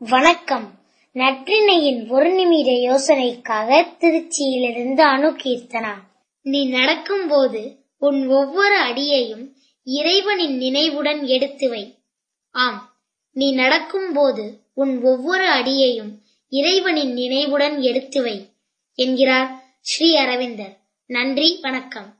வணக்கம். நற்றினையின் ஒரு நிமிட யோசனைக்காக திருச்சியிலிருந்து அணு கீர்த்தனா நீ நடக்கும்போது உன் ஒவ்வொரு அடியையும் இறைவனின் நினைவுடன் எடுத்து வை. ஆம் நீ நடக்கும்போது உன் ஒவ்வொரு அடியையும் இறைவனின் நினைவுடன் எடுத்து வை என்கிறார் ஸ்ரீ அரவிந்தர். நன்றி வணக்கம்.